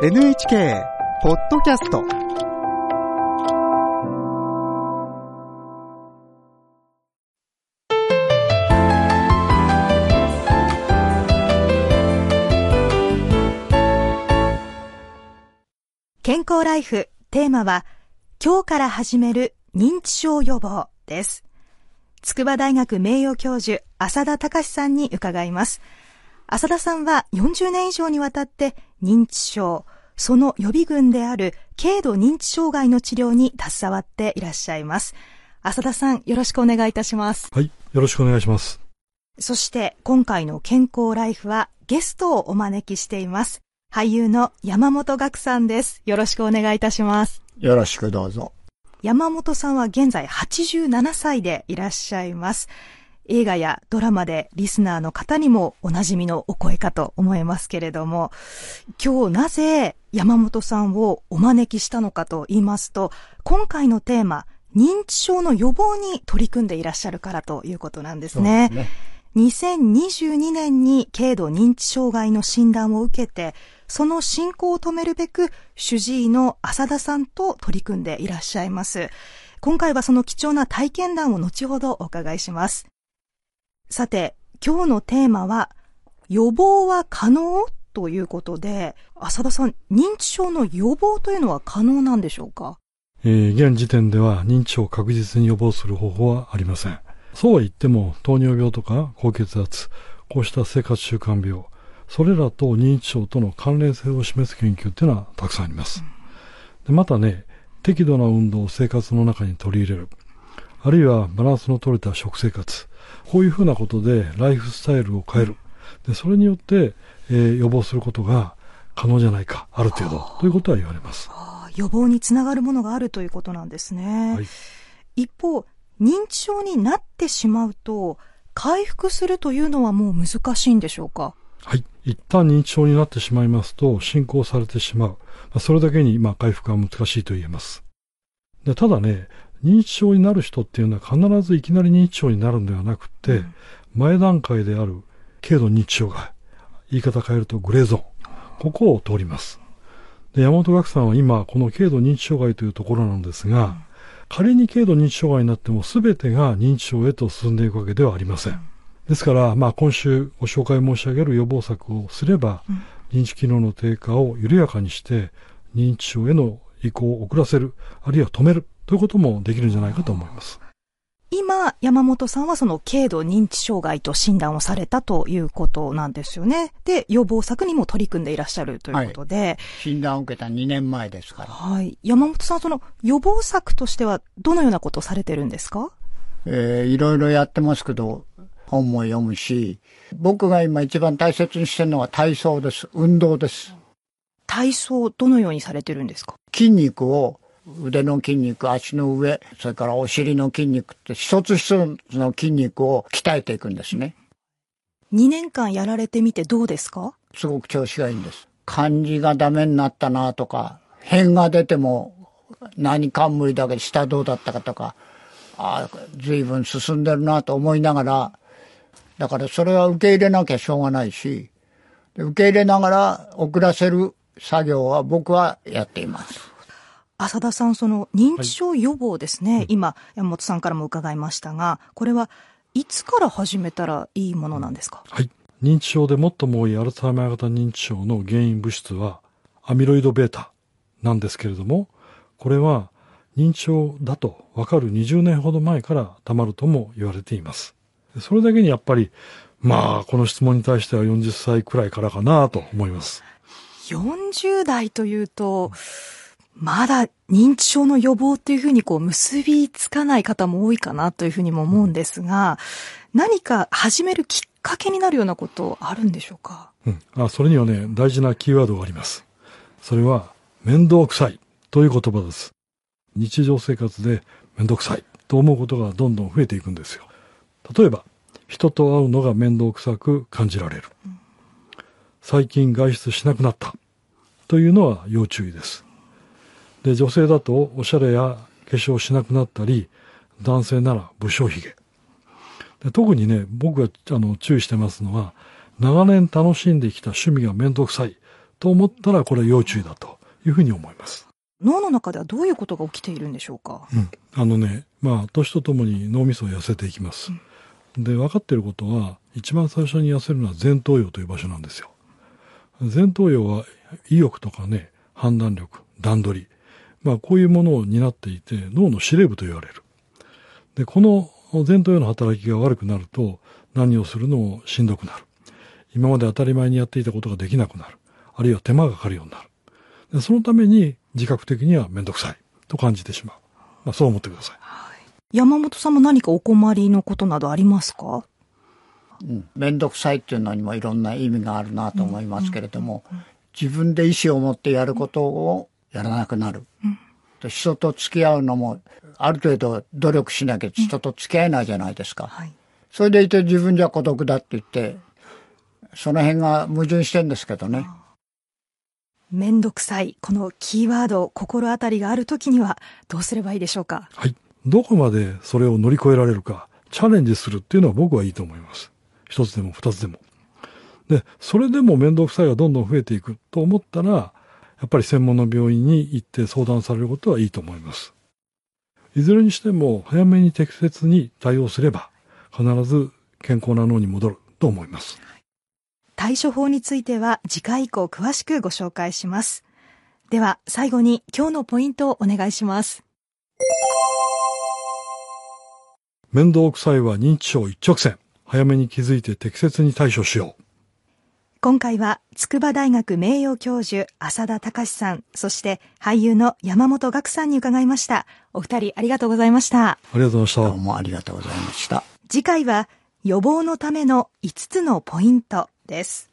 NHK ポッドキャスト健康ライフテーマは今日から始める認知症予防です。筑波大学名誉教授浅田隆さんに伺います。浅田さんは40年以上にわたって認知症、その予備軍である軽度認知障害の治療に携わっていらっしゃいます。浅田さん、よろしくお願いいたします。はい。よろしくお願いします。そして今回の健康ライフはゲストをお招きしています。俳優の山本岳さんです。よろしくお願いいたします。よろしくどうぞ。山本さんは現在87歳でいらっしゃいます。映画やドラマでリスナーの方にもおなじみのお声かと思いますけれども、今日なぜ山本さんをお招きしたのかと言いますと、今回のテーマ、認知症の予防に取り組んでいらっしゃるからということなんですね。ね2022年に軽度認知障害の診断を受けて、その進行を止めるべく、主治医の浅田さんと取り組んでいらっしゃいます。今回はその貴重な体験談を後ほどお伺いします。さて、今日のテーマは、予防は可能？ということで、浅田さん、認知症の予防というのは可能なんでしょうか？えー現時点では認知症を確実に予防する方法はありません。そうは言っても、糖尿病とか高血圧、こうした生活習慣病、それらと認知症との関連性を示す研究っていうのはたくさんあります。でまたね、適度な運動を生活の中に取り入れる。あるいはバランスの取れた食生活。こういうふうなことでライフスタイルを変える。でそれによって、えー予防することが可能じゃないか、ある程度、ということは言われます。予防につながるものがあるということなんですね。はい一方、認知症になってしまうと、回復するというのはもう難しいんでしょうか？はい。一旦認知症になってしまいますと、進行されてしまう。まあそれだけに、まあ、回復は難しいと言えます。で、ただね、認知症になる人っていうのは必ずいきなり認知症になるんではなくて、前段階である軽度認知障害。言い方変えるとグレーゾーン。ここを通ります。で、山本学さんは今、この軽度認知障害というところなんですが、仮に軽度認知障害になっても全てが認知症へと進んでいくわけではありません。ですから、まあ今週ご紹介申し上げる予防策をすれば、認知機能の低下を緩やかにして、認知症への移行を遅らせる、あるいは止めるということもできるんじゃないかと思います。今、山本さんはその軽度認知障害と診断をされたということなんですよね。で、予防策にも取り組んでいらっしゃるということで、診断を受けた2年前ですから。はい。山本さん、その予防策としてはどのようなことをされてるんですか？えーいろいろやってますけど、本も読むし、僕が今一番大切にしてるのは体操です。運動です。体操、どのようにされてるんですか？筋肉を、腕の筋肉、足の上、それからお尻の筋肉って一つ一つの筋肉を鍛えていくんですね。2年間やられてみてどうですか？すごく調子がいいんです。漢字がダメになったなとか、変が出ても何冠だけど下どうだったかとか、ああ、随分進んでるなと思いながら、だからそれは受け入れなきゃしょうがないし、で受け入れながら遅らせる作業は僕はやっています。浅田さん、その認知症予防ですね、今、山本さんからも伺いましたが、これはいつから始めたらいいものなんですか、はい。認知症で最も多いアルツハイマー型認知症の原因物質はアミロイド β なんですけれども、これは認知症だとわかる20年ほど前から溜まるとも言われています。それだけにやっぱり、まあ、この質問に対しては40歳くらいからかなと思います。40代というと、まだ認知症の予防っていうふうにこう結びつかない方も多いかなというふうにも思うんですが、何か始めるきっかけになるようなことあるんでしょうか？うん。あ、それにはね、大事なキーワードがあります。それは、面倒くさいという言葉です。日常生活で面倒くさいと思うことがどんどん増えていくんですよ。例えば、人と会うのが面倒くさく感じられる。最近外出しなくなったというのは要注意です。で、女性だとおしゃれや化粧しなくなったり、男性なら武将髭。で特にね、僕があの注意してますのは、長年楽しんできた趣味がめんどくさいと思ったらこれは要注意だというふうに思います。脳の中ではどういうことが起きているんでしょうか？うん。あのね、まあ、年とともに脳みそを痩せていきます。で、分かっていることは、一番最初に痩せるのは前頭葉という場所なんですよ。前頭葉は意欲とかね、判断力、段取り、まあ、こういうものを担っていて、脳の司令部と言われる。で、この前頭葉の働きが悪くなると、何をするのもしんどくなる。今まで当たり前にやっていたことができなくなる。あるいは手間がかかるようになる。でそのために自覚的にはめんどくさいと感じてしまう。まあ、そう思ってください。山本さんも何かお困りのことなどありますか？うんめんどくさいっていうのにもいろんな意味があるなと思いますけれども、自分で意思を持ってやることをやらなくなる。で人と付き合うのも、ある程度努力しなきゃ人と付き合えないじゃないですか。はい。それでいて自分じゃ孤独だって言って、その辺が矛盾してんですけどね。めんどくさい。このキーワード、心当たりがあるときにはどうすればいいでしょうか？はい。どこまでそれを乗り越えられるか、チャレンジするっていうのは僕はいいと思います。一つでも二つでも。で、それでも面倒くさいがどんどん増えていくと思ったら、やっぱり専門の病院に行って相談されることはいいと思います。いずれにしても早めに適切に対応すれば、必ず健康な脳に戻ると思います。対処法については次回以降詳しくご紹介します。では最後に今日のポイントをお願いします。面倒くさいは認知症一直線。早めに気づいて適切に対処しよう。今回は筑波大学名誉教授浅田隆さん、そして俳優の山本岳さんに伺いました。お二人ありがとうございました。ありがとうございましたどう。もありがとうございました。次回は予防のための5つのポイントです。